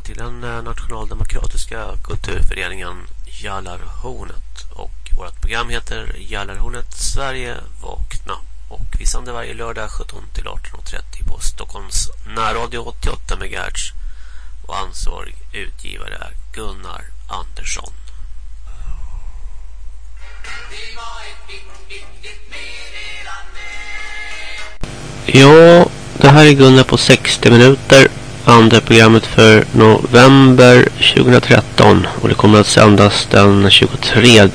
till den eh, nationaldemokratiska kulturföreningen Jallarhornet och vårt program heter Jallarhornet Sverige vakna och vi sänder varje lördag 17 till 18.30 på Stockholms närradio 88 MHz och ansvarig utgivare är Gunnar Andersson. Ja, Det här är Gunnar på 60 minuter. Andra programmet för november 2013. Och det kommer att sändas den 23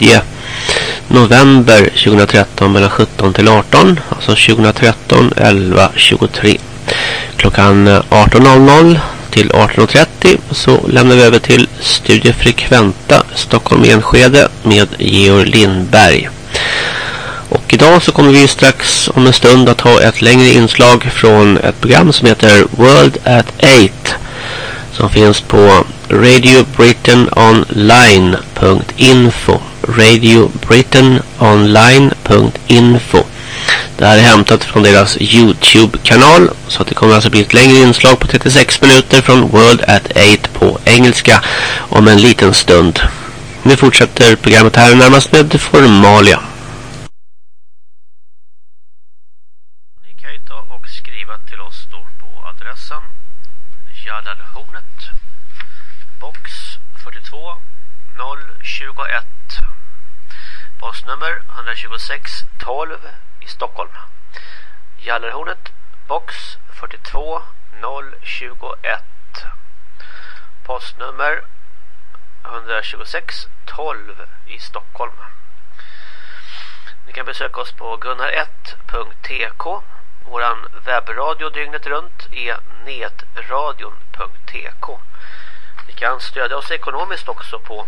november 2013 mellan 17 till 18. Alltså 2013 11 23. Klockan 18.00 till 18.30 så lämnar vi över till Studiefrekventa Stockholm Enskede med Georg Lindberg. Och idag så kommer vi strax om en stund att ha ett längre inslag från ett program som heter World at 8 som finns på radiobritainonline.info radiobritainonline.info Det här är hämtat från deras Youtube-kanal så att det kommer alltså bli ett längre inslag på 36 minuter från World at 8 på engelska om en liten stund. Nu fortsätter programmet här närmast med formalia. Jallarhornet box 42 021 postnummer 126 12 i Stockholm. Gallerhornet box 42 021 postnummer 126 12 i Stockholm. Ni kan besöka oss på gunnar1.tk Vår webbradio dygnet runt är netradion.tk. Ni kan stödja oss ekonomiskt också på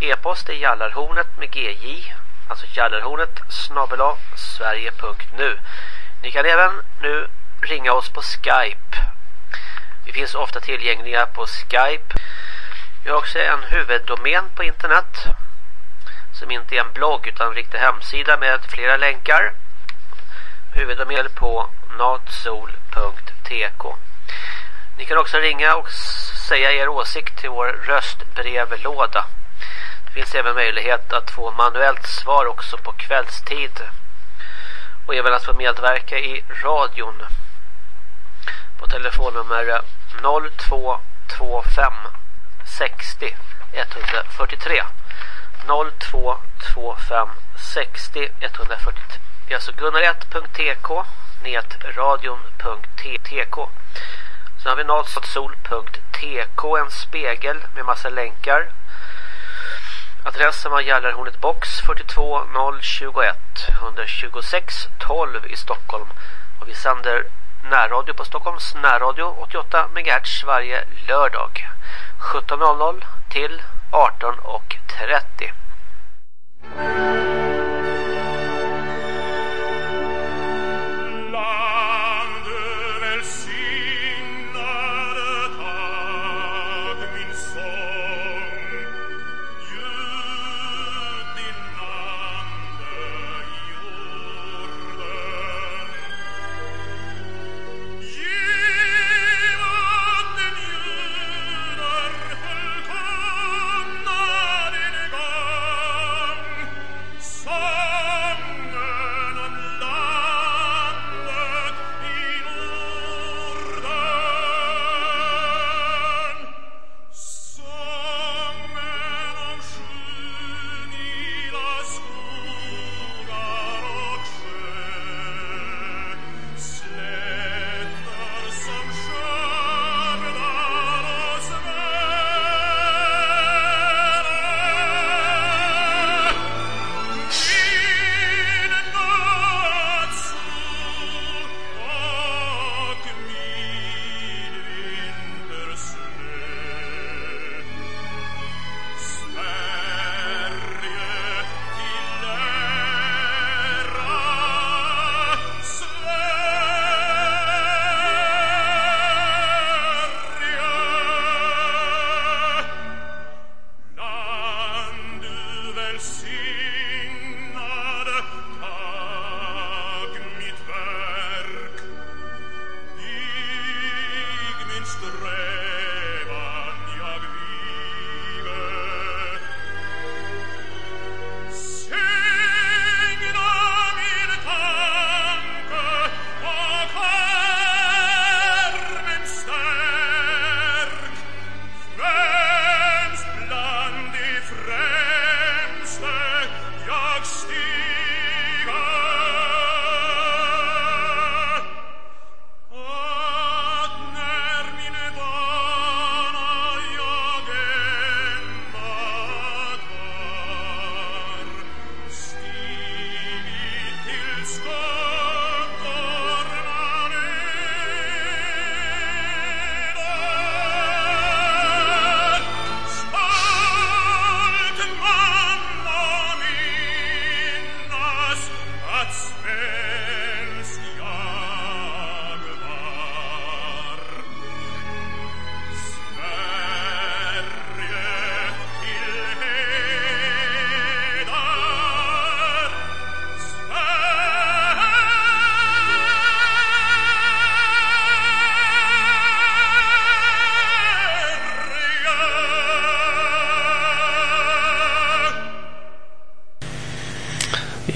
E-post är jallarhornet med gj alltså jallarhornet snabbela sverige.nu Ni kan även nu ringa oss på Skype. Vi finns ofta tillgängliga på Skype. Vi har också en huvuddomän på internet som inte är en blogg utan en riktig hemsida med flera länkar. Huvuddomän på natsol.tk Ni kan också ringa och säga er åsikt till vår röstbrevlåda. Finns även möjlighet att få manuellt svar också på kvällstid. Och även att få medverka i radion. På telefonnummer 0225 60 143. 0225 60 143. Det är alltså gunnar1.tk netradion.tk Sen har vi Nalsotsol.tk, en spegel med massa länkar. Adressen var Gällarhornet box 42021 126 12 i Stockholm. Och vi sänder närradio på Stockholms närradio 88 MHz varje lördag 17.00 till 18.30.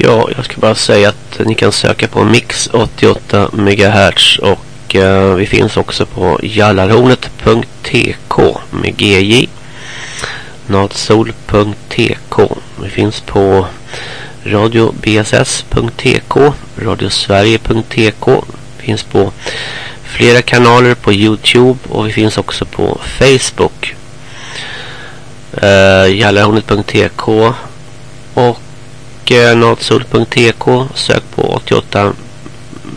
Ja, jag ska bara säga att ni kan söka på Mix 88 MHz och eh, vi finns också på jallarhornet.tk med GJ natsol.tk Vi finns på radiobss.tk radiosverige.tk finns på flera kanaler på Youtube och vi finns också på Facebook. Eh, jallarhornet.tk och uh, natsol.tk sök på 88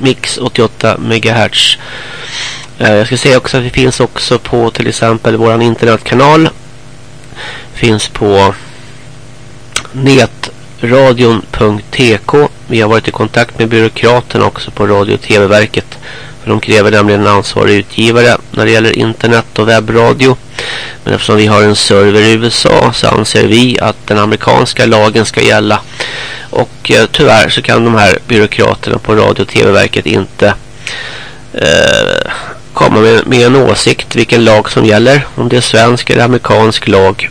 mix 88 MHz jag ska säga också att vi finns också på till exempel våran internetkanal finns på netradion.tk. Vi har varit i kontakt med byråkraterna också på Radio- och TV-verket. För de kräver nämligen en ansvarig utgivare när det gäller internet och webbradio. Men eftersom vi har en server i USA så anser vi att den amerikanska lagen ska gälla. Och eh, tyvärr så kan de här byråkraterna på Radio- och TV-verket inte eh, komma med, med en åsikt vilken lag som gäller. Om det är svensk eller amerikansk lag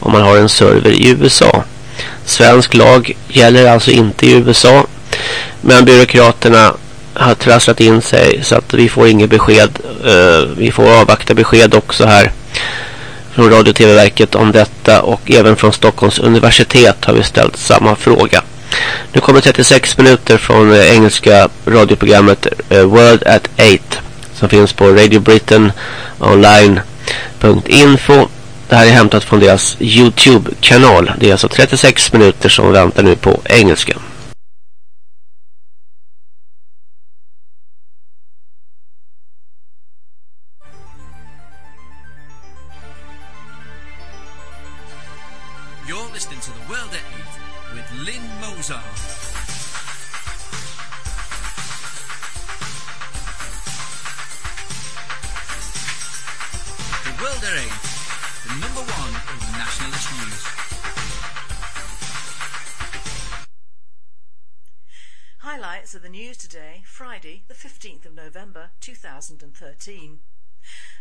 om man har en server i USA. Svensk lag gäller alltså inte i USA. Men byråkraterna har trasslat in sig så att vi får inget besked. Eh, vi får avvakta besked också här från Radio- och TV-verket om detta och även från Stockholms universitet har vi ställt samma fråga. Nu kommer 36 minuter från uh, engelska radioprogrammet eh, World at 8 som finns på Radio Britain online.info det här är hämtat från deras Youtube-kanal. Det är alltså 36 minuter som väntar nu på engelska. 2013.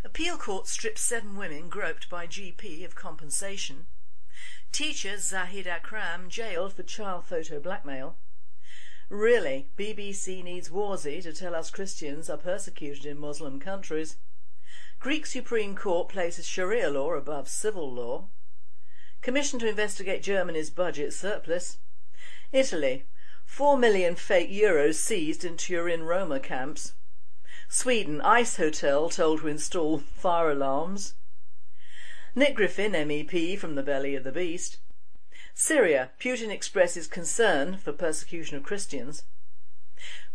Appeal court strips seven women groped by GP of compensation. Teacher Zahid Akram jailed for child photo blackmail. Really, BBC needs Warsi to tell us Christians are persecuted in Muslim countries. Greek Supreme Court places Sharia law above civil law. Commission to investigate Germany's budget surplus. Italy. Four million fake euros seized in Turin Roma camps. Sweden. ICE hotel told to install fire alarms. Nick Griffin, MEP from the belly of the beast. Syria. Putin expresses concern for persecution of Christians.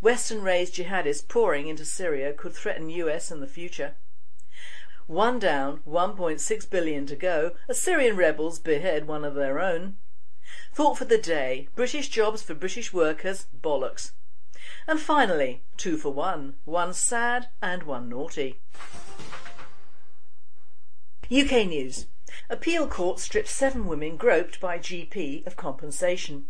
Western-raised jihadists pouring into Syria could threaten US in the future. One down, 1.6 billion to go. Assyrian rebels behead one of their own. Thought for the day. British jobs for British workers. Bollocks. And finally, two for one. One sad and one naughty. UK News. Appeal court strips seven women groped by GP of compensation.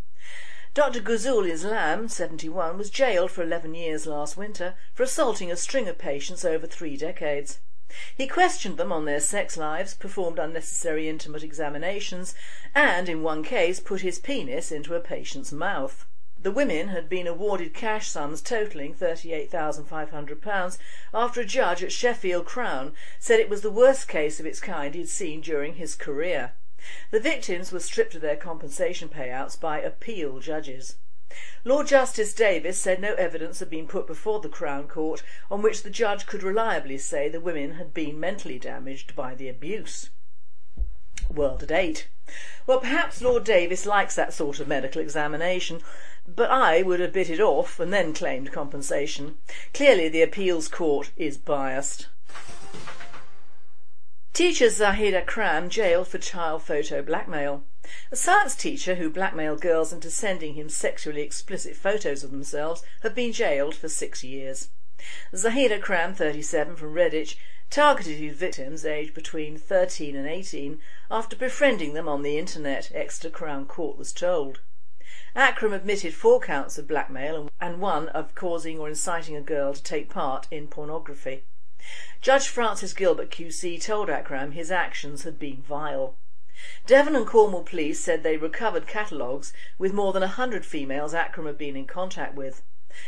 Dr Ghazul Islam, 71, was jailed for 11 years last winter for assaulting a string of patients over three decades. He questioned them on their sex lives, performed unnecessary intimate examinations, and in one case put his penis into a patient's mouth. The women had been awarded cash sums totalling £38,500 after a judge at Sheffield Crown said it was the worst case of its kind he'd seen during his career. The victims were stripped of their compensation payouts by appeal judges. Lord Justice Davis said no evidence had been put before the Crown Court on which the judge could reliably say the women had been mentally damaged by the abuse. World at eight. Well, perhaps Lord Davis likes that sort of medical examination, but I would have bit it off and then claimed compensation. Clearly the appeals court is biased. Teacher Zahida Akram jailed for child photo blackmail. A science teacher who blackmailed girls into sending him sexually explicit photos of themselves have been jailed for six years. Zahida Akram, 37, from Redditch, targeted his victims aged between 13 and 18 after befriending them on the internet, Exeter Crown Court was told. Akram admitted four counts of blackmail and one of causing or inciting a girl to take part in pornography. Judge Francis Gilbert QC told Akram his actions had been vile. Devon and Cornwall police said they recovered catalogues with more than a 100 females Akram had been in contact with.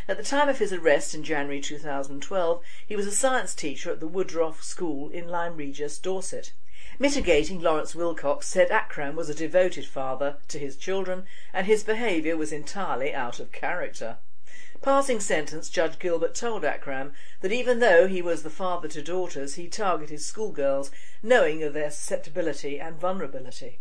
At the time of his arrest in January 2012, he was a science teacher at the Woodroffe School in Lyme Regis, Dorset. Mitigating Lawrence Wilcox said Akram was a devoted father to his children and his behaviour was entirely out of character. Passing sentence, Judge Gilbert told Akram that even though he was the father to daughters, he targeted schoolgirls, knowing of their susceptibility and vulnerability.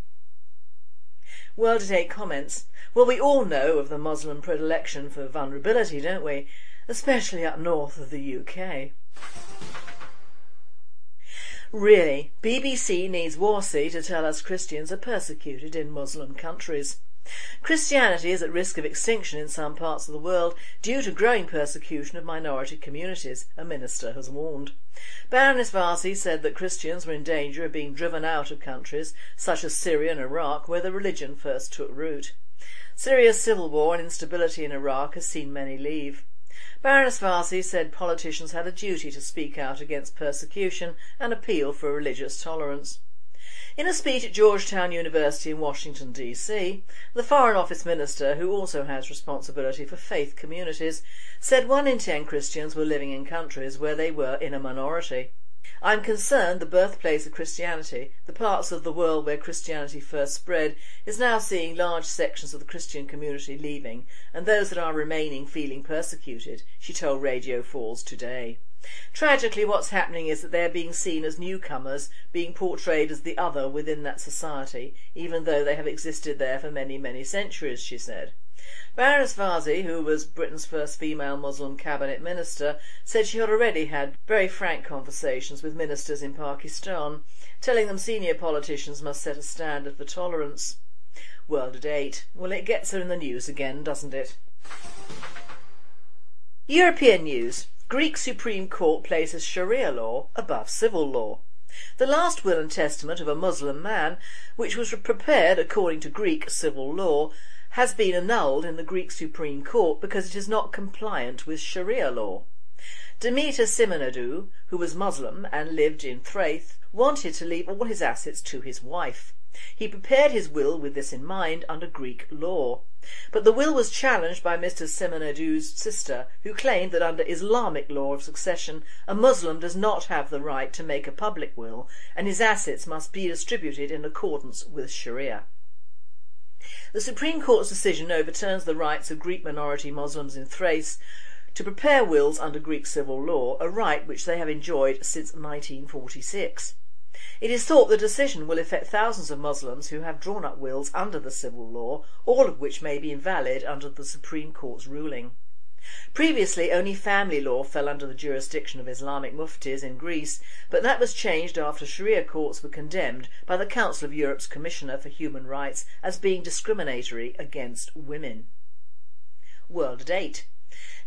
World at 8 comments, well we all know of the Muslim predilection for vulnerability, don't we? Especially up north of the UK. Really, BBC needs Warsi to tell us Christians are persecuted in Muslim countries. Christianity is at risk of extinction in some parts of the world due to growing persecution of minority communities, a minister has warned. Baroness Warsi said that Christians were in danger of being driven out of countries such as Syria and Iraq where the religion first took root. Syria's civil war and instability in Iraq has seen many leave. Baroness Warsi said politicians had a duty to speak out against persecution and appeal for religious tolerance. In a speech at Georgetown University in Washington, D.C., the Foreign Office Minister, who also has responsibility for faith communities, said one in ten Christians were living in countries where they were in a minority. I'm concerned the birthplace of Christianity, the parts of the world where Christianity first spread, is now seeing large sections of the Christian community leaving and those that are remaining feeling persecuted, she told Radio 4's Today. Tragically, what's happening is that they are being seen as newcomers, being portrayed as the other within that society, even though they have existed there for many, many centuries, she said. Baroness Warsi, who was Britain's first female Muslim cabinet minister, said she had already had very frank conversations with ministers in Pakistan, telling them senior politicians must set a standard for tolerance. World at eight. Well, it gets her in the news again, doesn't it? European news. Greek Supreme Court places Sharia law above civil law. The last will and testament of a Muslim man, which was prepared according to Greek civil law, has been annulled in the Greek Supreme Court because it is not compliant with Sharia law. Demeter Simonidou, who was Muslim and lived in Thrace, wanted to leave all his assets to his wife. He prepared his will with this in mind under Greek law. But the will was challenged by Mr Simonidou's sister, who claimed that under Islamic law of succession, a Muslim does not have the right to make a public will and his assets must be distributed in accordance with Sharia. The Supreme Court's decision overturns the rights of Greek minority Muslims in Thrace to prepare wills under Greek civil law, a right which they have enjoyed since 1946. It is thought the decision will affect thousands of Muslims who have drawn up wills under the civil law, all of which may be invalid under the Supreme Court's ruling. Previously, only family law fell under the jurisdiction of Islamic muftis in Greece, but that was changed after Sharia courts were condemned by the Council of Europe's Commissioner for Human Rights as being discriminatory against women. World at 8.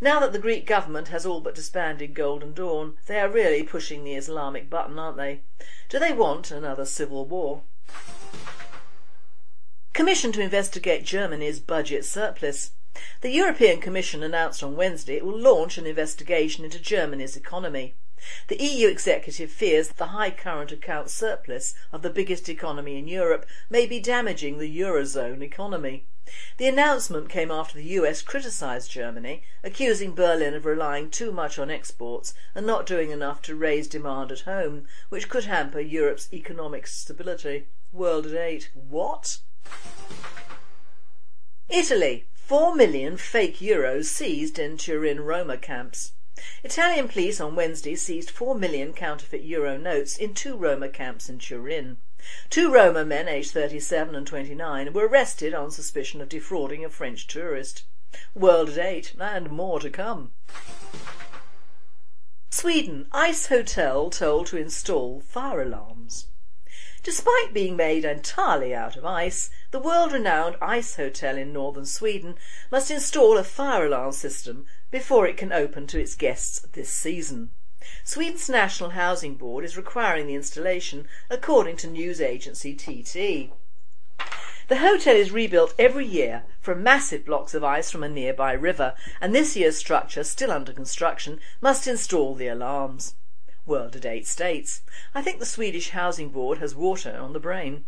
Now that the Greek government has all but disbanded Golden Dawn, they are really pushing the Islamic button, aren't they? Do they want another civil war? Commission to investigate Germany's budget surplus. The European Commission announced on Wednesday it will launch an investigation into Germany's economy. The EU executive fears that the high current account surplus of the biggest economy in Europe may be damaging the Eurozone economy. The announcement came after the US criticised Germany, accusing Berlin of relying too much on exports and not doing enough to raise demand at home, which could hamper Europe's economic stability. World at 8. What? Italy. 4 million fake euros seized in Turin Roma camps. Italian police on Wednesday seized 4 million counterfeit euro notes in two Roma camps in Turin. Two Roma men aged 37 and 29 were arrested on suspicion of defrauding a French tourist. World at 8 and more to come. Sweden, ice hotel told to install fire alarms. Despite being made entirely out of ice, the world-renowned ice hotel in northern Sweden must install a fire alarm system before it can open to its guests this season. Sweden's National Housing Board is requiring the installation according to news agency TT. The hotel is rebuilt every year from massive blocks of ice from a nearby river and this year's structure, still under construction, must install the alarms. World at eight states. I think the Swedish Housing Board has water on the brain.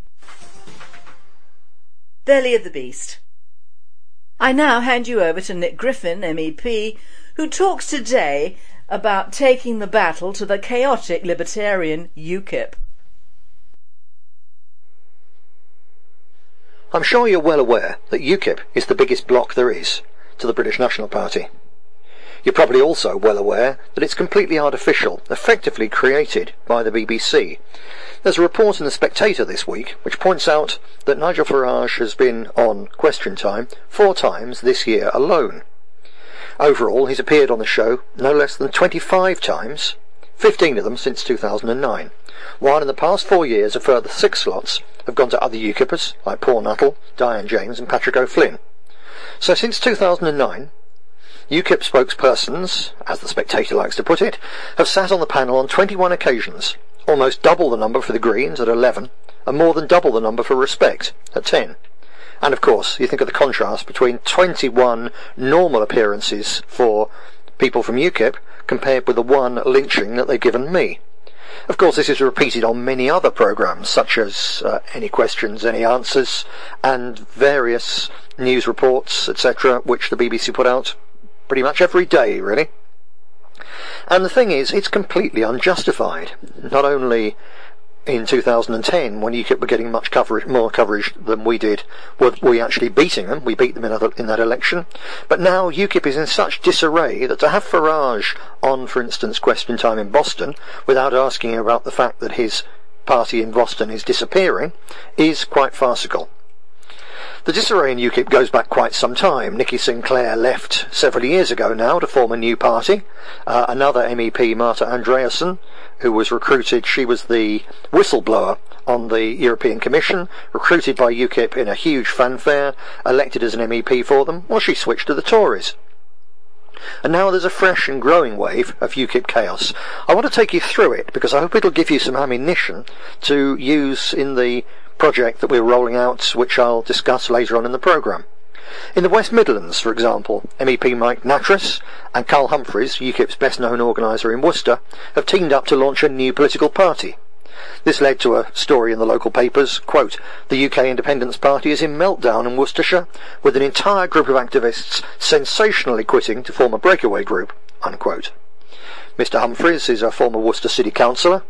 Belly of the Beast. I now hand you over to Nick Griffin, MEP, who talks today about taking the battle to the chaotic libertarian UKIP. I'm sure you're well aware that UKIP is the biggest bloc there is to the British National Party. You're probably also well aware that it's completely artificial, effectively created by the BBC. There's a report in The Spectator this week which points out that Nigel Farage has been on Question Time four times this year alone. Overall, he's appeared on the show no less than 25 times, 15 of them since 2009, while in the past four years a further six slots have gone to other UKIPers like Paul Nuttall, Diane James and Patrick O'Flynn. So since 2009, UKIP spokespersons, as the Spectator likes to put it, have sat on the panel on 21 occasions, almost double the number for the Greens at 11, and more than double the number for Respect at 10. And of course, you think of the contrast between 21 normal appearances for people from UKIP compared with the one lynching that they've given me. Of course, this is repeated on many other programmes, such as uh, Any Questions, Any Answers, and various news reports, etc., which the BBC put out pretty much every day, really. And the thing is, it's completely unjustified. Not only in 2010, when UKIP were getting much coverage, more coverage than we did, were we actually beating them. We beat them in, other, in that election. But now UKIP is in such disarray that to have Farage on, for instance, Question Time in Boston, without asking about the fact that his party in Boston is disappearing, is quite farcical. The disarray in UKIP goes back quite some time. Nikki Sinclair left several years ago now to form a new party. Uh, another MEP, Marta Andreasen, who was recruited, she was the whistleblower on the European Commission, recruited by UKIP in a huge fanfare, elected as an MEP for them, well she switched to the Tories. And now there's a fresh and growing wave of UKIP chaos. I want to take you through it because I hope it'll give you some ammunition to use in the project that we're rolling out, which I'll discuss later on in the programme. In the West Midlands, for example, MEP Mike Nattrass and Carl Humphreys, UKIP's best known organiser in Worcester, have teamed up to launch a new political party. This led to a story in the local papers, quote, the UK Independence Party is in meltdown in Worcestershire, with an entire group of activists sensationally quitting to form a breakaway group, unquote. Mr Humphreys is a former Worcester City Councillor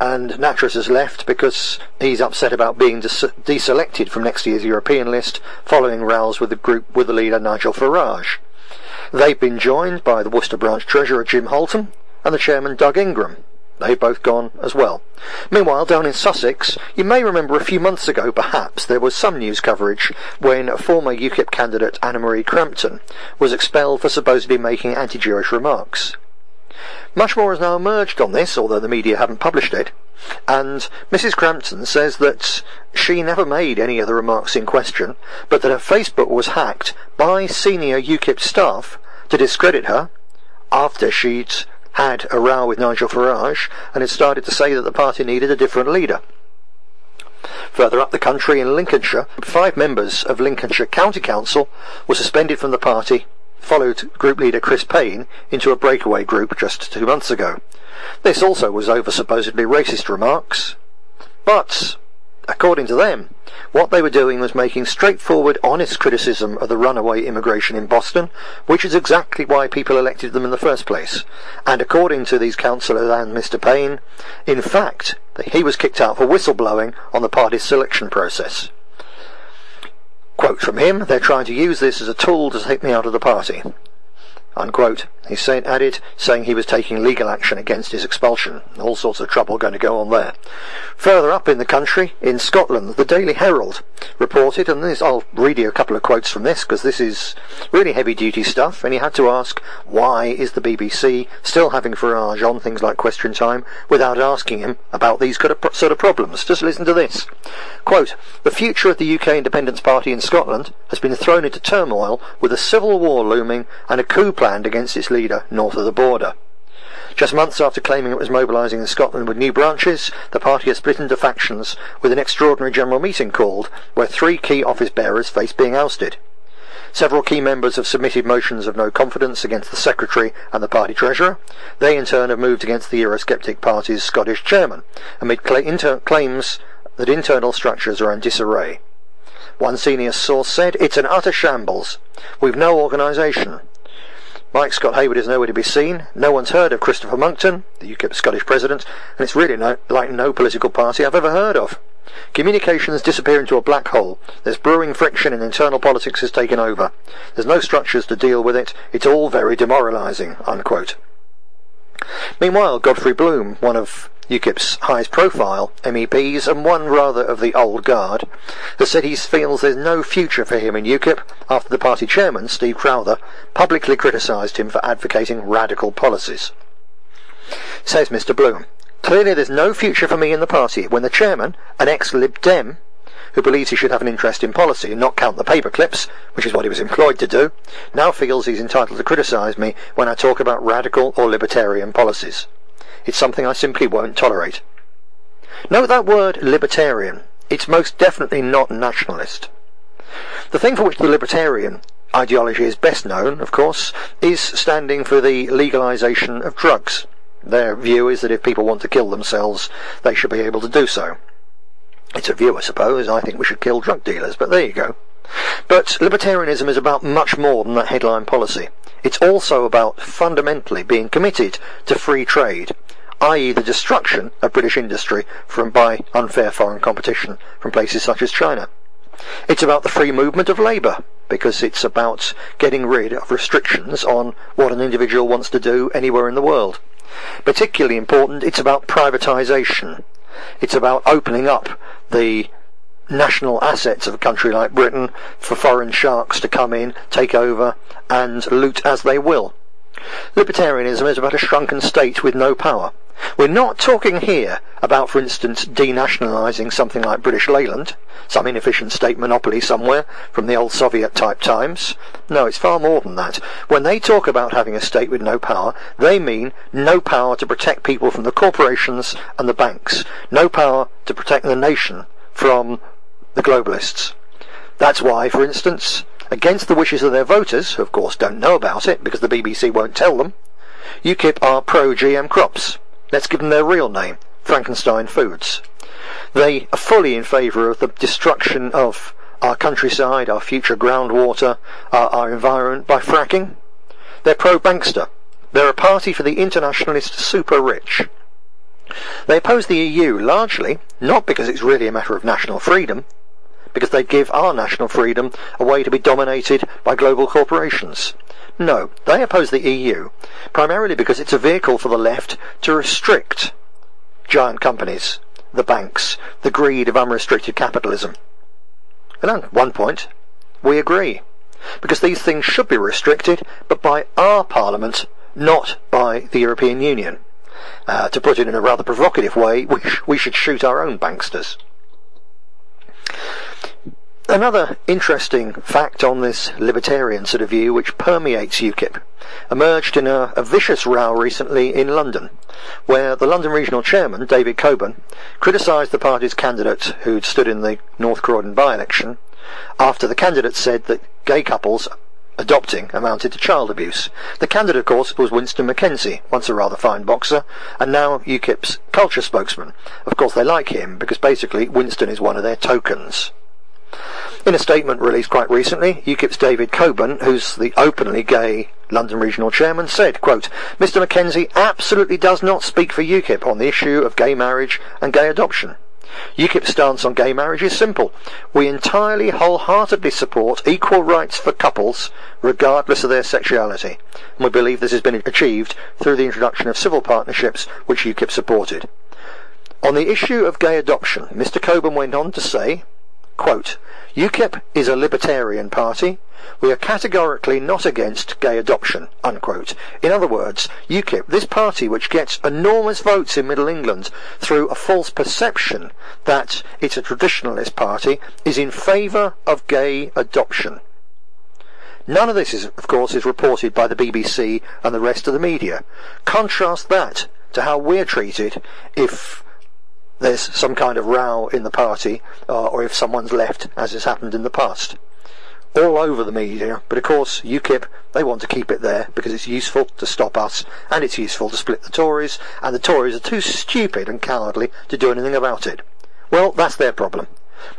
and Nattrass has left because he's upset about being des- deselected from next year's European list following rows with the group with the leader Nigel Farage. They've been joined by the Worcester branch treasurer Jim Holton and the chairman Doug Ingram. They've both gone as well. Meanwhile, down in Sussex, you may remember a few months ago, perhaps, there was some news coverage when former UKIP candidate Anna-Marie Crampton was expelled for supposedly making anti-Jewish remarks. Much more has now emerged on this, although the media haven't published it, and Mrs. Crampton says that she never made any of the remarks in question, but that her Facebook was hacked by senior UKIP staff to discredit her after she'd had a row with Nigel Farage and had started to say that the party needed a different leader. Further up the country in Lincolnshire, five members of Lincolnshire County Council were suspended from the party followed group leader Chris Payne into a breakaway group just two months ago. This also was over supposedly racist remarks, but according to them, what they were doing was making straightforward, honest criticism of the runaway immigration in Boston, which is exactly why people elected them in the first place. And according to these councillors and Mr. Payne, in fact, he was kicked out for whistleblowing on the party's selection process. Quote from him, they're trying to use this as a tool to take me out of the party. Unquote. He said, added, saying he was taking legal action against his expulsion. All sorts of trouble going to go on there. Further up in the country, in Scotland, the Daily Herald reported, and this, I'll read you a couple of quotes from this because this is really heavy duty stuff, and he had to ask, why is the BBC still having Farage on things like Question Time without asking him about these sort of problems? Just listen to this. Quote, the future of the UK Independence Party in Scotland has been thrown into turmoil with a civil war looming and a coup planned against its leader north of the border. Just months after claiming it was mobilising in Scotland with new branches, the party has split into factions with an extraordinary general meeting called, where three key office bearers face being ousted. Several key members have submitted motions of no confidence against the secretary and the party treasurer. They in turn have moved against the Eurosceptic party's Scottish chairman, amid cl- inter- claims that internal structures are in disarray. One senior source said, It's an utter shambles. We've no organisation. Mike Scott Hayward is nowhere to be seen. No one's heard of Christopher Monckton, the UKIP Scottish president, and it's really no, like no political party I've ever heard of. Communications disappear into a black hole. There's brewing friction and internal politics has taken over. There's no structures to deal with it. It's all very demoralising. Unquote. Meanwhile, Godfrey Bloom, one of UKIP's highest profile MEPs and one rather of the old guard, has said he feels there's no future for him in UKIP after the party chairman, Steve Crowther, publicly criticised him for advocating radical policies. Says Mr Bloom, Clearly there's no future for me in the party when the chairman, an ex-Lib Dem, who believes he should have an interest in policy and not count the paper clips, which is what he was employed to do, now feels he's entitled to criticise me when I talk about radical or libertarian policies. It's something I simply won't tolerate. Note that word libertarian. It's most definitely not nationalist. The thing for which the libertarian ideology is best known, of course, is standing for the legalisation of drugs. Their view is that if people want to kill themselves, they should be able to do so. It's a view, I suppose. I think we should kill drug dealers, but there you go. But libertarianism is about much more than that headline policy. It's also about fundamentally being committed to free trade, i.e. the destruction of British industry from by unfair foreign competition from places such as China. It's about the free movement of labour, because it's about getting rid of restrictions on what an individual wants to do anywhere in the world. Particularly important, it's about privatisation. It's about opening up the national assets of a country like Britain for foreign sharks to come in, take over, and loot as they will. Libertarianism is about a shrunken state with no power. We're not talking here about, for instance, denationalising something like British Leyland, some inefficient state monopoly somewhere from the old Soviet type times. No, it's far more than that. When they talk about having a state with no power, they mean no power to protect people from the corporations and the banks, no power to protect the nation from the globalists. That's why, for instance, against the wishes of their voters, who of course don't know about it because the BBC won't tell them, UKIP are pro-GM crops. Let's give them their real name, Frankenstein Foods. They are fully in favour of the destruction of our countryside, our future groundwater, our, our environment by fracking. They're pro-bankster. They're a party for the internationalist super rich. They oppose the EU largely, not because it's really a matter of national freedom, because they give our national freedom a way to be dominated by global corporations. No, they oppose the EU primarily because it's a vehicle for the left to restrict giant companies, the banks, the greed of unrestricted capitalism. And at one point, we agree. Because these things should be restricted, but by our Parliament, not by the European Union. Uh, to put it in a rather provocative way, we, sh- we should shoot our own banksters. Another interesting fact on this libertarian sort of view, which permeates UKIP, emerged in a, a, vicious row recently in London, where the London regional chairman, David Coburn, criticised the party's candidate who'd stood in the North Croydon by-election, after the candidate said that gay couples adopting amounted to child abuse. The candidate, of course, was Winston McKenzie, once a rather fine boxer, and now UKIP's culture spokesman. Of course, they like him because basically Winston is one of their tokens. In a statement released quite recently, UKIP's David Coburn, who's the openly gay London Regional Chairman, said, quote, Mr McKenzie absolutely does not speak for UKIP on the issue of gay marriage and gay adoption. UKIP's stance on gay marriage is simple. We entirely wholeheartedly support equal rights for couples, regardless of their sexuality. And we believe this has been achieved through the introduction of civil partnerships, which UKIP supported. On the issue of gay adoption, Mr Coburn went on to say, Quote, UKIP is a libertarian party. We are categorically not against gay adoption. Unquote. In other words, UKIP, this party which gets enormous votes in Middle England through a false perception that it's a traditionalist party, is in favour of gay adoption. None of this, is, of course, is reported by the BBC and the rest of the media. Contrast that to how we're treated if there's some kind of row in the party, uh, or if someone's left, as has happened in the past. All over the media, but of course UKIP, they want to keep it there because it's useful to stop us, and it's useful to split the Tories, and the Tories are too stupid and cowardly to do anything about it. Well, that's their problem.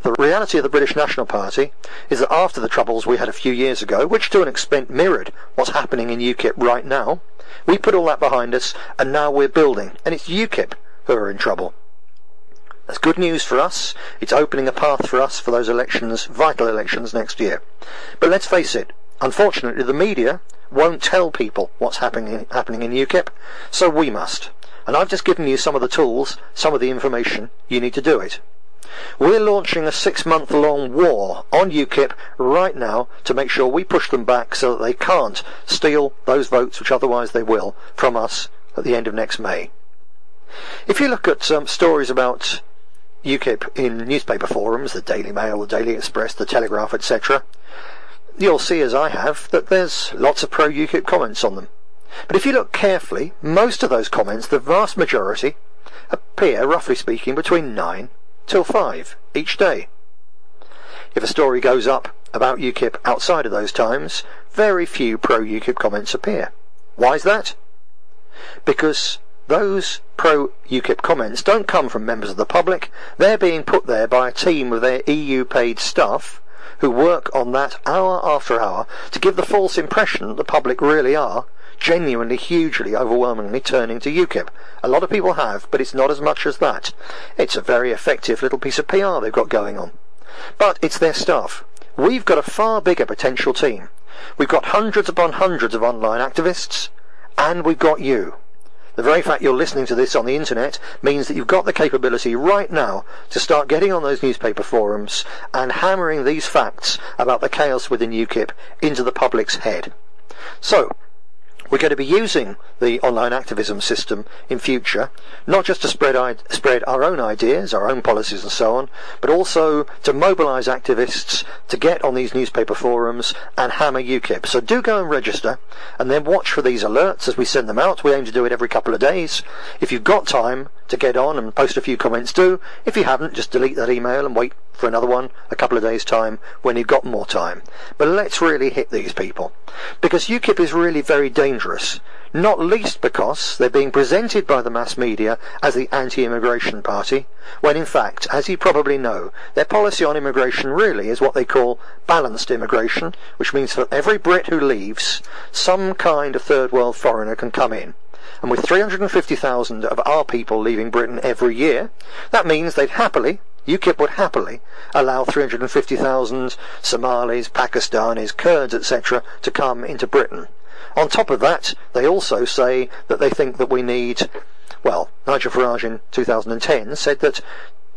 The reality of the British National Party is that after the troubles we had a few years ago, which to an extent mirrored what's happening in UKIP right now, we put all that behind us and now we're building, and it's UKIP who are in trouble. That's good news for us. It's opening a path for us for those elections, vital elections next year. But let's face it, unfortunately the media won't tell people what's happening, happening in UKIP, so we must. And I've just given you some of the tools, some of the information you need to do it. We're launching a six month long war on UKIP right now to make sure we push them back so that they can't steal those votes, which otherwise they will, from us at the end of next May. If you look at um, stories about UKIP in newspaper forums, the Daily Mail, the Daily Express, the Telegraph, etc., you'll see, as I have, that there's lots of pro UKIP comments on them. But if you look carefully, most of those comments, the vast majority, appear, roughly speaking, between 9 till 5 each day. If a story goes up about UKIP outside of those times, very few pro-UKIP comments appear. Why is that? Because those pro-UKIP comments don't come from members of the public, they're being put there by a team of their EU paid staff who work on that hour after hour to give the false impression that the public really are genuinely, hugely, overwhelmingly turning to UKIP. A lot of people have, but it's not as much as that. It's a very effective little piece of PR they've got going on. But it's their staff. We've got a far bigger potential team. We've got hundreds upon hundreds of online activists, and we've got you. The very fact you're listening to this on the internet means that you've got the capability right now to start getting on those newspaper forums and hammering these facts about the chaos within UKIP into the public's head. So, we're going to be using the online activism system in future, not just to spread, spread our own ideas, our own policies and so on, but also to mobilise activists to get on these newspaper forums and hammer UKIP. So do go and register and then watch for these alerts as we send them out. We aim to do it every couple of days. If you've got time to get on and post a few comments, do. If you haven't, just delete that email and wait for another one a couple of days' time when you've got more time. But let's really hit these people. Because UKIP is really very dangerous. Not least because they're being presented by the mass media as the anti-immigration party, when in fact, as you probably know, their policy on immigration really is what they call balanced immigration, which means for every Brit who leaves, some kind of third world foreigner can come in. And with 350,000 of our people leaving Britain every year, that means they'd happily, UKIP would happily allow 350,000 Somalis, Pakistanis, Kurds, etc. to come into Britain. On top of that, they also say that they think that we need, well, Nigel Farage in 2010 said that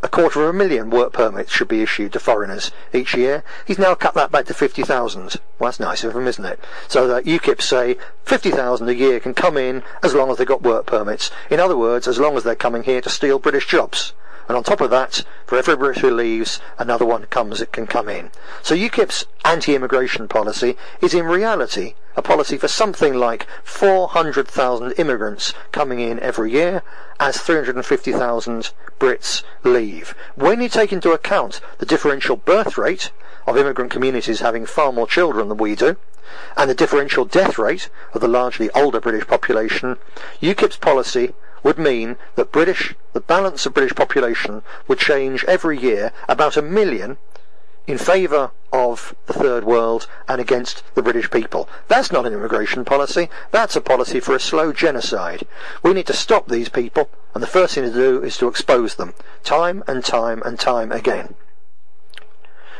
a quarter of a million work permits should be issued to foreigners each year. He's now cut that back to 50,000. Well, that's nice of him, isn't it? So that UKIP say 50,000 a year can come in as long as they've got work permits. In other words, as long as they're coming here to steal British jobs. And on top of that, for every Brit who leaves, another one comes that can come in. So UKIP's anti-immigration policy is in reality a policy for something like 400,000 immigrants coming in every year as 350,000 Brits leave. When you take into account the differential birth rate of immigrant communities having far more children than we do, and the differential death rate of the largely older British population, UKIP's policy would mean that British, the balance of British population would change every year about a million in favour of the third world and against the British people. That's not an immigration policy. That's a policy for a slow genocide. We need to stop these people, and the first thing to do is to expose them, time and time and time again.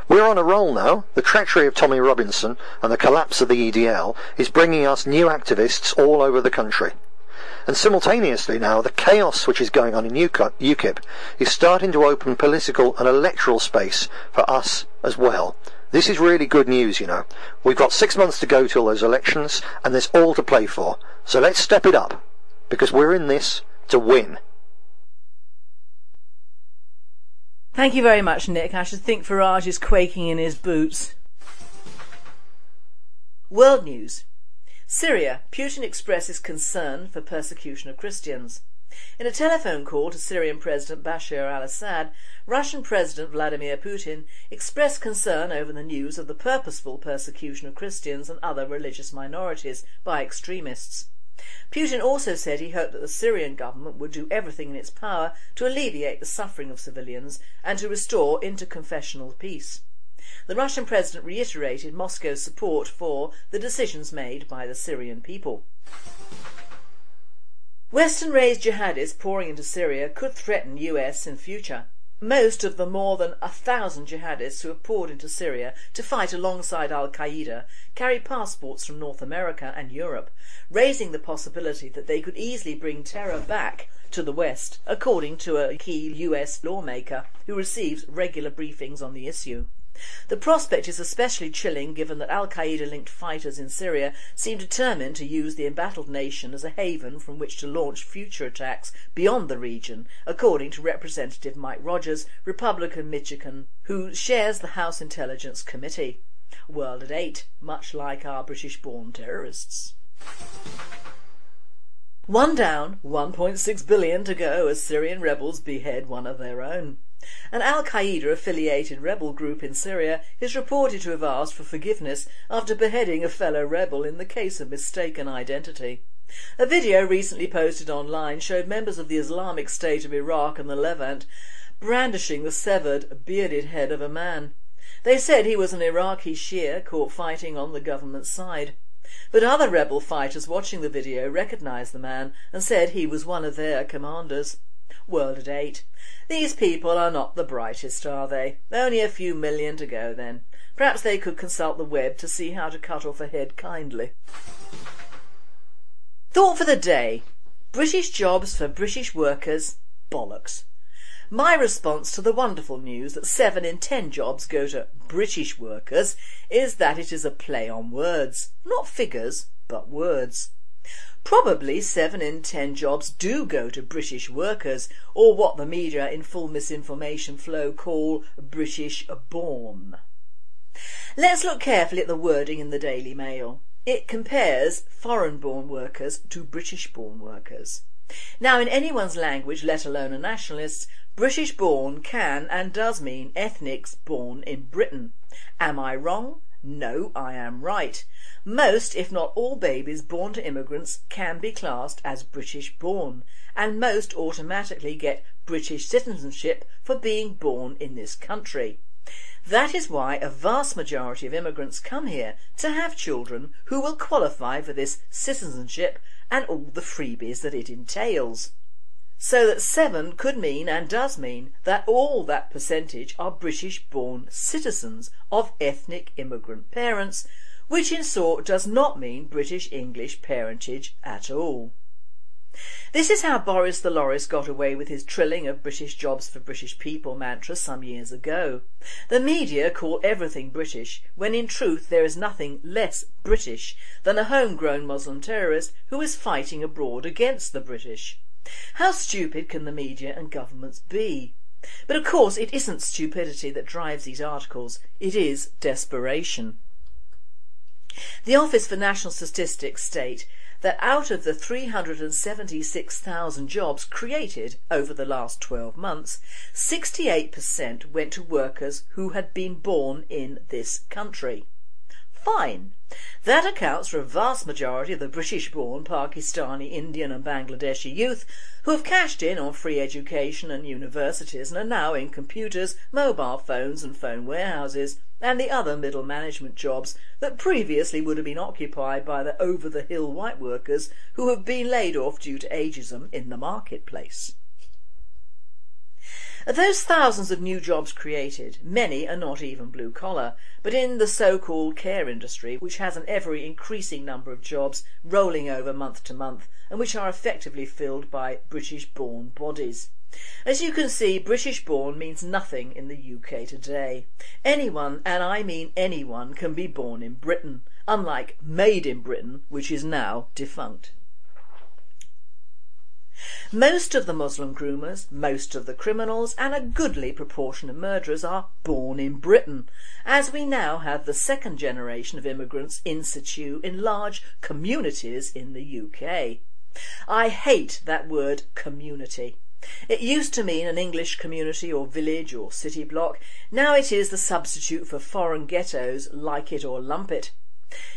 We're on a roll now. The treachery of Tommy Robinson and the collapse of the EDL is bringing us new activists all over the country. And simultaneously now, the chaos which is going on in UKIP is starting to open political and electoral space for us as well. This is really good news, you know. We've got six months to go till those elections, and there's all to play for. So let's step it up, because we're in this to win. Thank you very much, Nick. I should think Farage is quaking in his boots. World News Syria, Putin expresses concern for persecution of Christians. In a telephone call to Syrian President Bashar al-Assad, Russian President Vladimir Putin expressed concern over the news of the purposeful persecution of Christians and other religious minorities by extremists. Putin also said he hoped that the Syrian government would do everything in its power to alleviate the suffering of civilians and to restore interconfessional peace. The Russian president reiterated Moscow's support for the decisions made by the Syrian people. Western-raised jihadists pouring into Syria could threaten US in future. Most of the more than a thousand jihadists who have poured into Syria to fight alongside al-Qaeda carry passports from North America and Europe, raising the possibility that they could easily bring terror back to the West, according to a key US lawmaker who receives regular briefings on the issue. The prospect is especially chilling given that al-Qaeda-linked fighters in Syria seem determined to use the embattled nation as a haven from which to launch future attacks beyond the region, according to Representative Mike Rogers, Republican Michigan, who chairs the House Intelligence Committee. World at 8, much like our British-born terrorists. One down, 1.6 billion to go as Syrian rebels behead one of their own. An al-Qaeda affiliated rebel group in Syria is reported to have asked for forgiveness after beheading a fellow rebel in the case of mistaken identity. A video recently posted online showed members of the Islamic State of Iraq and the Levant brandishing the severed, bearded head of a man. They said he was an Iraqi Shia caught fighting on the government side. But other rebel fighters watching the video recognised the man and said he was one of their commanders. World at 8. These people are not the brightest, are they? Only a few million to go then. Perhaps they could consult the web to see how to cut off a head kindly. Thought for the day. British jobs for British workers. Bollocks. My response to the wonderful news that 7 in 10 jobs go to British workers is that it is a play on words. Not figures, but words. Probably 7 in 10 jobs do go to British workers, or what the media in full misinformation flow call British born. Let's look carefully at the wording in the Daily Mail. It compares foreign-born workers to British-born workers. Now in anyone's language, let alone a nationalist's, British-born can and does mean ethnics born in Britain. Am I wrong? No, I am right. Most, if not all babies born to immigrants can be classed as British born and most automatically get British citizenship for being born in this country. That is why a vast majority of immigrants come here to have children who will qualify for this citizenship and all the freebies that it entails. So that seven could mean and does mean that all that percentage are British born citizens of ethnic immigrant parents which in sort does not mean British English parentage at all. This is how Boris the Loris got away with his trilling of British jobs for British people mantra some years ago. The media call everything British when in truth there is nothing less British than a homegrown Muslim terrorist who is fighting abroad against the British. How stupid can the media and governments be? But of course it isn't stupidity that drives these articles, it is desperation. The Office for National Statistics state that out of the 376,000 jobs created over the last 12 months, 68% went to workers who had been born in this country. Fine. That accounts for a vast majority of the British-born Pakistani, Indian and Bangladeshi youth who have cashed in on free education and universities and are now in computers, mobile phones and phone warehouses and the other middle management jobs that previously would have been occupied by the over-the-hill white workers who have been laid off due to ageism in the marketplace. Of those thousands of new jobs created, many are not even blue collar, but in the so-called care industry, which has an ever increasing number of jobs rolling over month to month and which are effectively filled by British-born bodies. As you can see, British born means nothing in the UK today. Anyone, and I mean anyone, can be born in Britain, unlike made in Britain, which is now defunct. Most of the Muslim groomers, most of the criminals and a goodly proportion of murderers are born in Britain, as we now have the second generation of immigrants in situ in large communities in the UK. I hate that word community. It used to mean an English community or village or city block. Now it is the substitute for foreign ghettos, like it or lump it.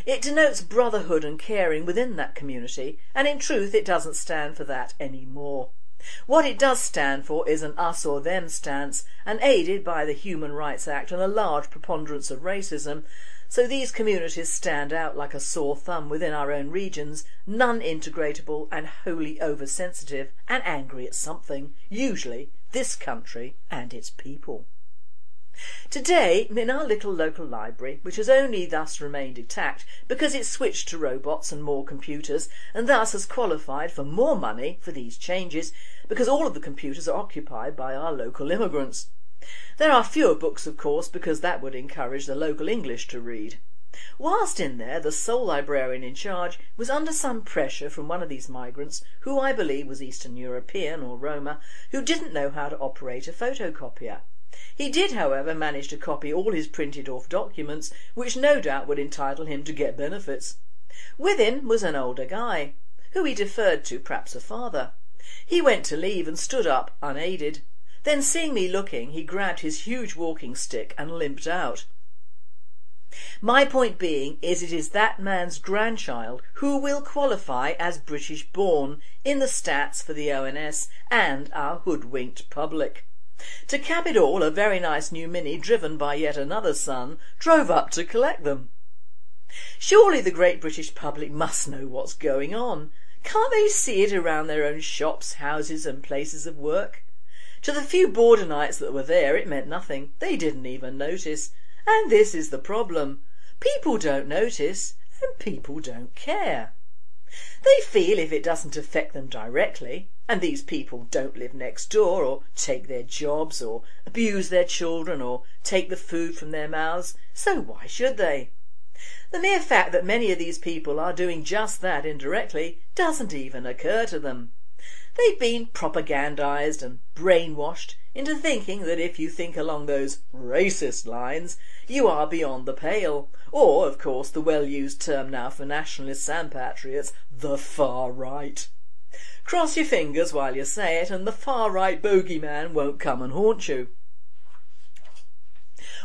It denotes brotherhood and caring within that community and in truth it doesn't stand for that anymore. What it does stand for is an us or them stance and aided by the Human Rights Act and a large preponderance of racism so these communities stand out like a sore thumb within our own regions, non-integratable and wholly oversensitive and angry at something, usually this country and its people. Today, in our little local library, which has only thus remained intact because it switched to robots and more computers and thus has qualified for more money for these changes because all of the computers are occupied by our local immigrants. There are fewer books of course because that would encourage the local English to read. Whilst in there, the sole librarian in charge was under some pressure from one of these migrants, who I believe was Eastern European or Roma, who didn't know how to operate a photocopier. He did, however, manage to copy all his printed off documents, which no doubt would entitle him to get benefits. With him was an older guy, who he deferred to, perhaps a father. He went to leave and stood up, unaided. Then seeing me looking, he grabbed his huge walking stick and limped out. My point being is it is that man's grandchild who will qualify as British born in the stats for the ONS and our hoodwinked public. To cap it all, a very nice new Mini driven by yet another son drove up to collect them. Surely the great British public must know what's going on. Can't they see it around their own shops, houses and places of work? To the few Bordenites that were there it meant nothing, they didn't even notice. And this is the problem. People don't notice and people don't care. They feel if it doesn't affect them directly, and these people don't live next door or take their jobs or abuse their children or take the food from their mouths, so why should they? The mere fact that many of these people are doing just that indirectly doesn't even occur to them. They've been propagandised and brainwashed into thinking that if you think along those racist lines, you are beyond the pale, or, of course, the well-used term now for nationalists and patriots, the far right. Cross your fingers while you say it and the far right bogeyman won't come and haunt you.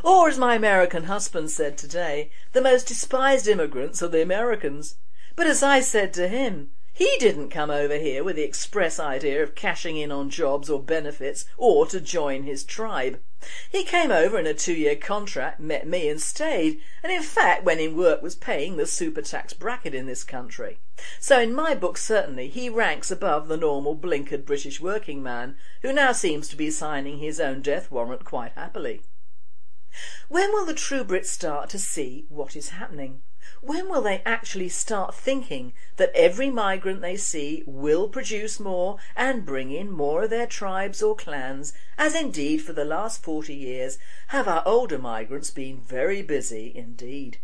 Or as my American husband said today, the most despised immigrants are the Americans. But as I said to him, he didn't come over here with the express idea of cashing in on jobs or benefits or to join his tribe. He came over in a two-year contract, met me and stayed, and in fact when in work was paying the super tax bracket in this country. So in my book certainly he ranks above the normal blinkered British working man who now seems to be signing his own death warrant quite happily. When will the true Brits start to see what is happening? When will they actually start thinking that every migrant they see will produce more and bring in more of their tribes or clans, as indeed for the last forty years have our older migrants been very busy indeed.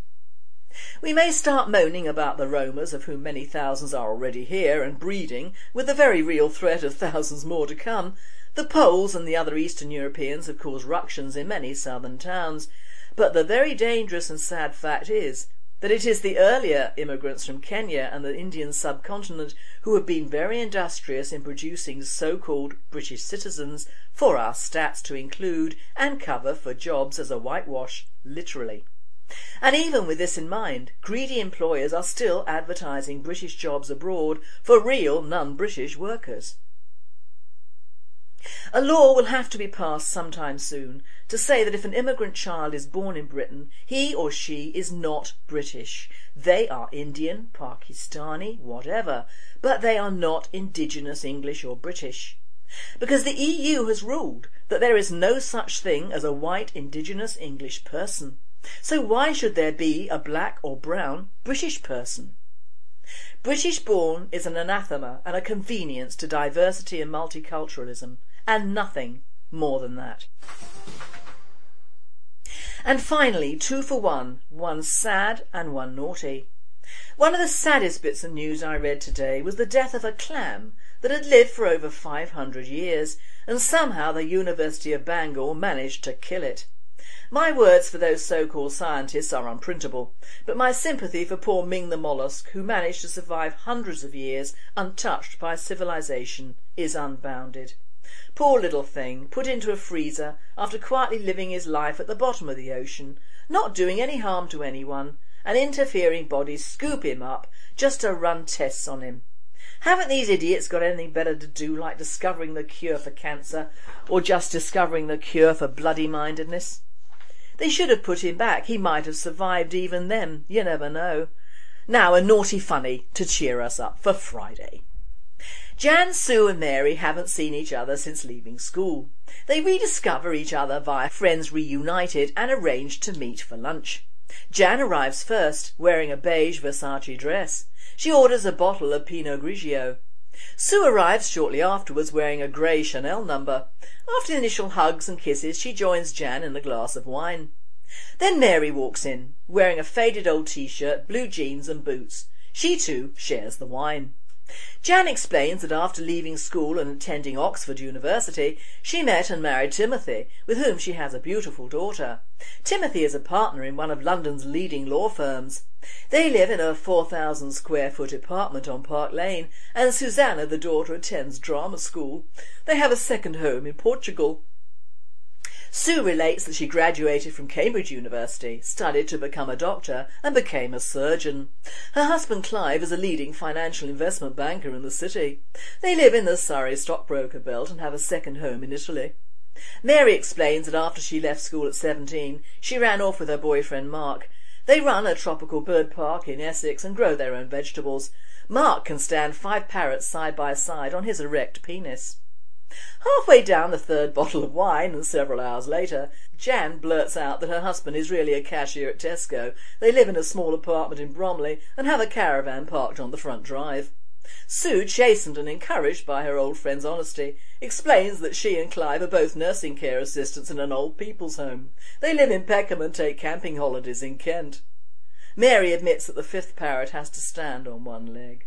We may start moaning about the Romas, of whom many thousands are already here and breeding, with the very real threat of thousands more to come. The Poles and the other Eastern Europeans have caused ructions in many southern towns, but the very dangerous and sad fact is that it is the earlier immigrants from Kenya and the Indian subcontinent who have been very industrious in producing so-called British citizens for our stats to include and cover for jobs as a whitewash, literally. And even with this in mind, greedy employers are still advertising British jobs abroad for real non-British workers. A law will have to be passed sometime soon to say that if an immigrant child is born in Britain, he or she is not British. They are Indian, Pakistani, whatever, but they are not indigenous English or British. Because the EU has ruled that there is no such thing as a white indigenous English person. So why should there be a black or brown British person? British born is an anathema and a convenience to diversity and multiculturalism and nothing more than that. And finally, two for one, one sad and one naughty. One of the saddest bits of news I read today was the death of a clam that had lived for over 500 years and somehow the University of Bangor managed to kill it. My words for those so-called scientists are unprintable, but my sympathy for poor Ming the mollusk who managed to survive hundreds of years untouched by civilization is unbounded. Poor little thing, put into a freezer after quietly living his life at the bottom of the ocean, not doing any harm to anyone, and interfering bodies scoop him up just to run tests on him. Haven't these idiots got anything better to do like discovering the cure for cancer or just discovering the cure for bloody-mindedness? They should have put him back. He might have survived even then. You never know. Now a naughty funny to cheer us up for Friday. Jan, Sue and Mary haven't seen each other since leaving school. They rediscover each other via Friends Reunited and arrange to meet for lunch. Jan arrives first, wearing a beige Versace dress. She orders a bottle of Pinot Grigio. Sue arrives shortly afterwards wearing a grey Chanel number. After initial hugs and kisses she joins Jan in a glass of wine. Then Mary walks in, wearing a faded old t-shirt, blue jeans and boots. She too shares the wine. Jan explains that after leaving school and attending Oxford University, she met and married Timothy, with whom she has a beautiful daughter. Timothy is a partner in one of London's leading law firms. They live in a 4,000 square foot apartment on Park Lane, and Susanna, the daughter, attends drama school. They have a second home in Portugal. Sue relates that she graduated from Cambridge University, studied to become a doctor and became a surgeon. Her husband Clive is a leading financial investment banker in the city. They live in the Surrey stockbroker belt and have a second home in Italy. Mary explains that after she left school at 17, she ran off with her boyfriend Mark. They run a tropical bird park in Essex and grow their own vegetables. Mark can stand five parrots side by side on his erect penis. Halfway down the third bottle of wine and several hours later, Jan blurts out that her husband is really a cashier at Tesco. They live in a small apartment in Bromley and have a caravan parked on the front drive. Sue, chastened and encouraged by her old friend's honesty, explains that she and Clive are both nursing care assistants in an old people's home. They live in Peckham and take camping holidays in Kent. Mary admits that the fifth parrot has to stand on one leg.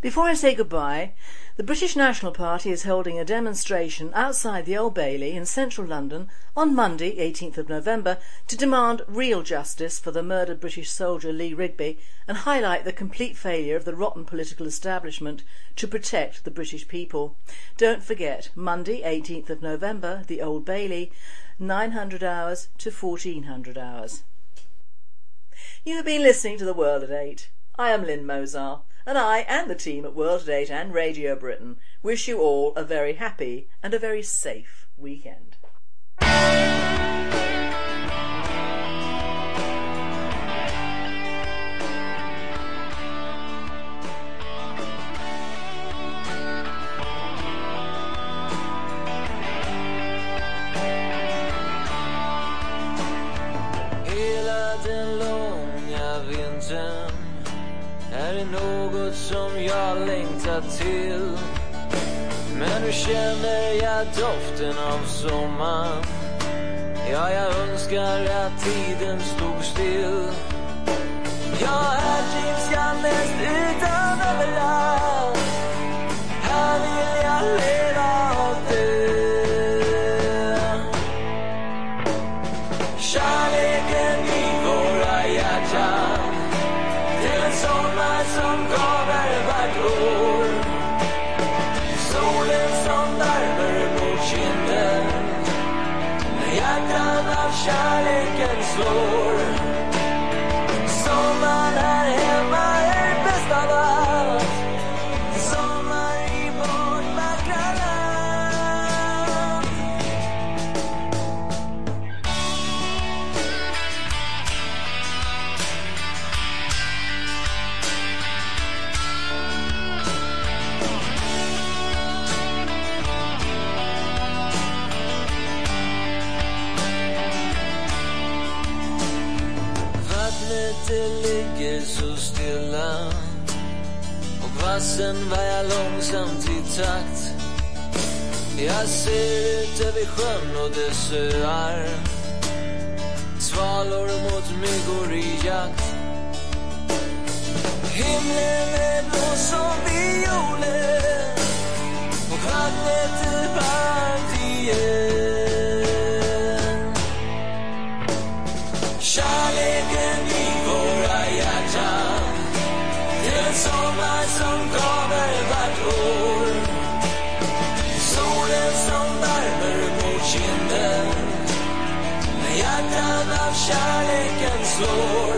Before I say goodbye, the British National Party is holding a demonstration outside the Old Bailey in central London on Monday 18th of November to demand real justice for the murdered British soldier Lee Rigby and highlight the complete failure of the rotten political establishment to protect the British people. Don't forget, Monday 18th of November, the Old Bailey, 900 hours to 1400 hours. You have been listening to The World at 8. I am Lynn Mozar and I and the team at World at 8 and Radio Britain wish you all a very happy and a very safe weekend. Hela den långa vintern är det något som jag längtar till? Men nu känner jag doften av sommar. Ja, jag önskar att tiden stod still. Ja, här trivs jag mest utan överallt svajar långsamt i takt? Jag ser ut över sjön och dess öar Svalor mot myggor i jakt. Himlen är blå som violer och vattnet är varmt igen kinden när hjärtan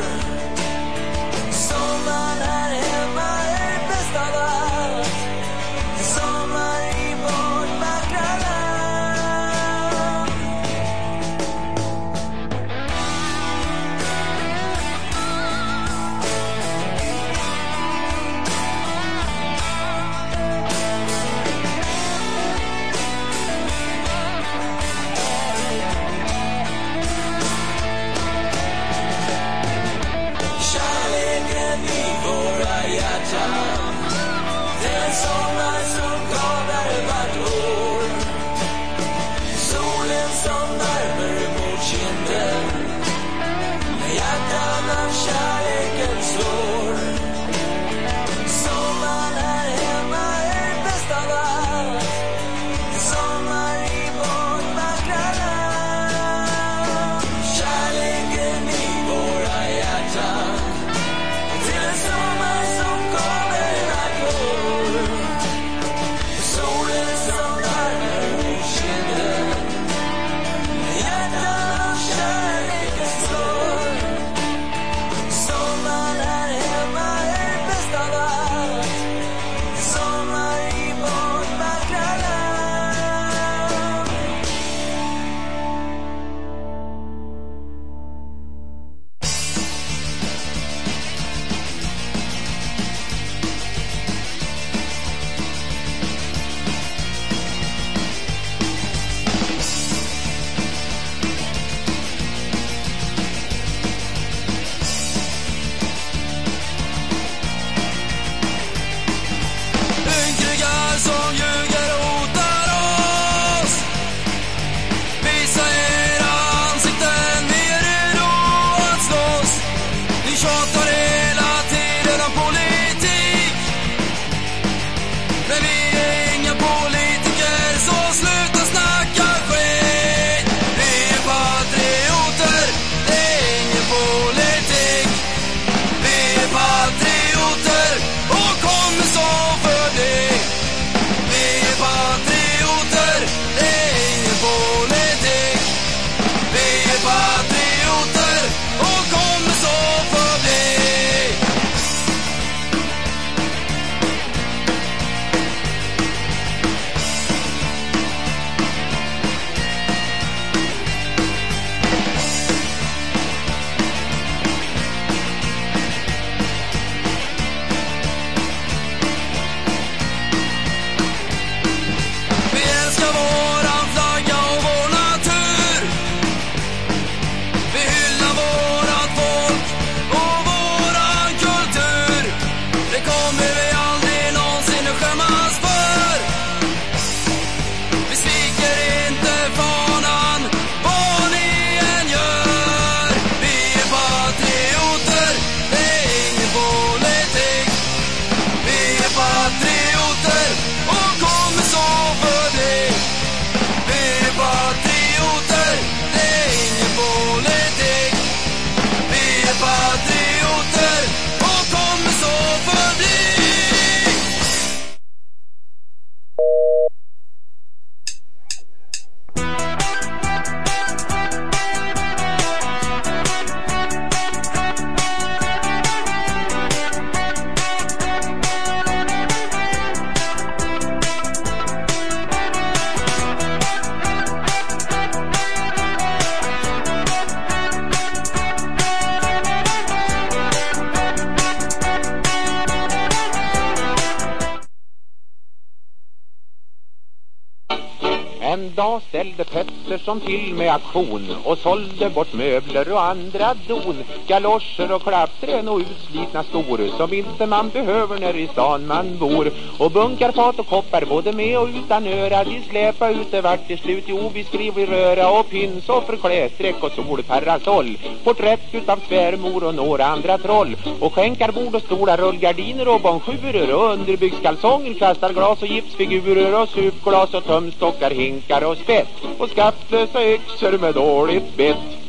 dag ställde som till med aktion och sålde bort möbler och andra don. Galoscher och klappträn och utslitna skor som inte man behöver när i stan man bor. Och bunkar, fat och koppar både med och utan öra. De släpa ut det vart till slut. I obeskrivlig röra och pinsoffer, klästräck och solparasoll. Porträtt utav svärmor och några andra troll. Och skänkarbord och stolar, rullgardiner och bonjurer och underbyggskalsonger, kastarglas och gipsfigurer och supglas och tömstockar, hinkar och spett. Och skattlösa yxor med dåligt bett.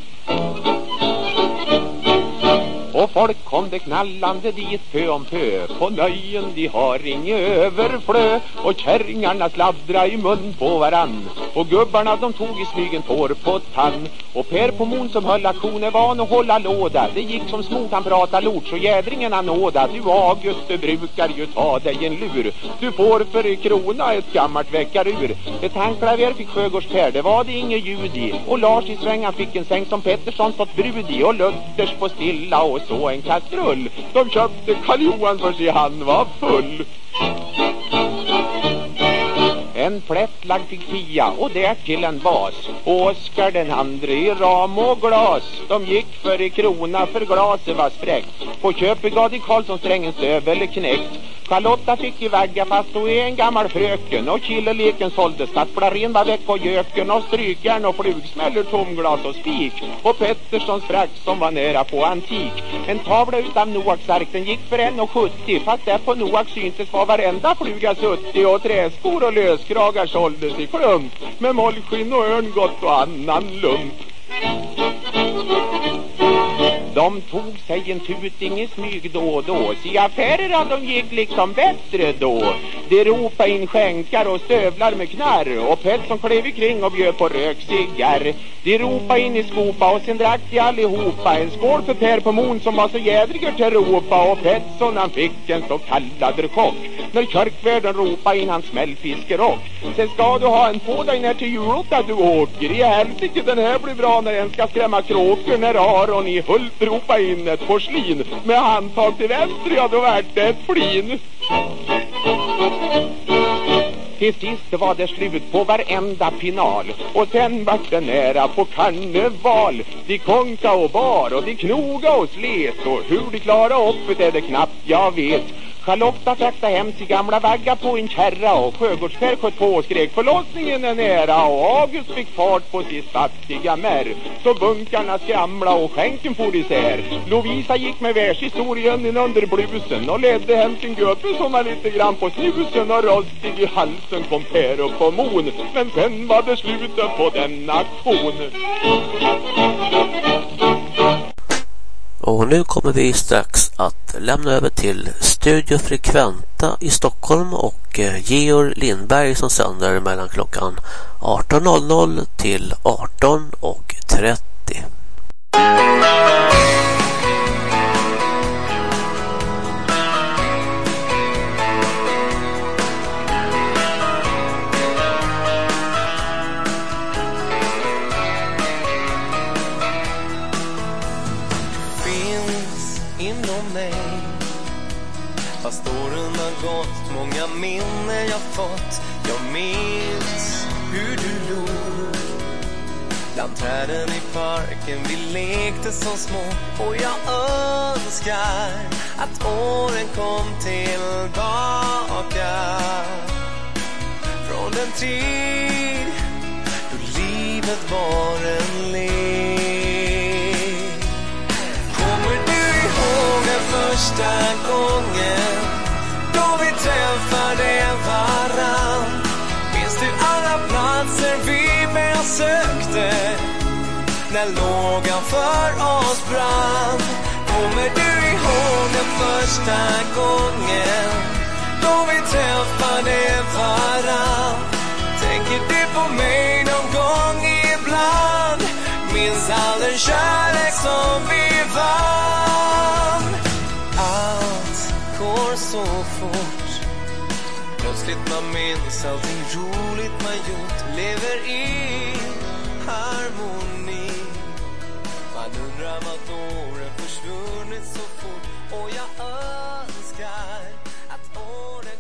Och folk kom det knallande dit pö om pö På nöjen de har inget överflö Och kärringarna sladdra i mun på varann. Och gubbarna de tog i smygen tår på tann. Och Per på mon som höll aktion är van att hålla låda. Det gick som smort han prata lort så jädringarna nåda. Du August du brukar ju ta dig en lur. Du får för krona ett gammalt väckarur. Ett handklaver fick Sjögårds Per det var det inget ljud i. Och Lars i svängan fick en säng som Pettersson fått brud i. Och Luthers på stilla och så en kastrull. De köpte Karl Johan för sig han var full. En plätt lagd fick tia och därtill en bas. Och Oskar den andre i ram och glas. De gick för i krona för glaset var spräckt. På köpet gav de Karlsson strängens stövel knäckt. Charlotta fick i vagga fast hon är en gammal fröken Och killeleken sålde stadsplarin var väck och göken Och strykjärn och flugsmäller tomglas och spik Och Petterssons frack som var nära på antik En tavla utav Noaks ark den gick för en och 70 Fast där på Noaks syntes var varenda fluga suttig Och träskor och löskragar såldes i klump Med mollskinn och örngott och annan lump de tog sig en tuting i smyg då och då. Se affärerna de gick liksom bättre då. De ropa in skänkar och stövlar med knarr. Och Pett som klev kring och bjöd på rökcigarr. De ropa in i skopa och sen drack de allihopa. En skål för Per på Mon som var så jädriger till ropa Och Petson han fick en så kallad chock. När körkvärden ropa in hans smällfiskerock. Sen ska du ha en på dig när till julotta du åker. I helsike den här blir bra när en ska skrämma kråkor När Aron i Hult ropa in ett porslin. Med handtag till vänster, ja då vart det ett flin. Till sist var det slut på varenda final. Och sen vart det nära på karneval. De konka och bar och de knoga och slet. Och hur de klara upp det är det knappt jag vet. Charlotta fraktade hem sin gamla vagga på en kärra och Sjögårdsfär sköt på och skrek förlossningen är nära och August fick fart på sitt fattiga mär. Så bunkarna skramla och skänken for isär. Lovisa gick med världshistorien in under blusen och ledde hem sin gubbe som var lite grann på snusen och rostig i halsen kom Per upp på mon. Men sen var det slutet på den aktion och nu kommer vi strax att lämna över till Studio Frekventa i Stockholm och eh, Georg Lindberg som sänder mellan klockan 18.00 till 18.30. minne jag fått. Jag minns hur du log. Bland träden i parken vi lekte som små. Och jag önskar att åren kom tillbaka. Från den tid då livet var en lek. Kommer du ihåg den första gången sökte när lågan för oss brann. Kommer du ihåg den första gången då vi träffade varann? Tänker du på mig någon gång ibland? Minns all den kärlek som vi vann. Allt går så fort. Plötsligt man minns allting roligt man gjort Lever i harmoni. Man undrar vart åren försvunnit så fort. Och jag önskar att åren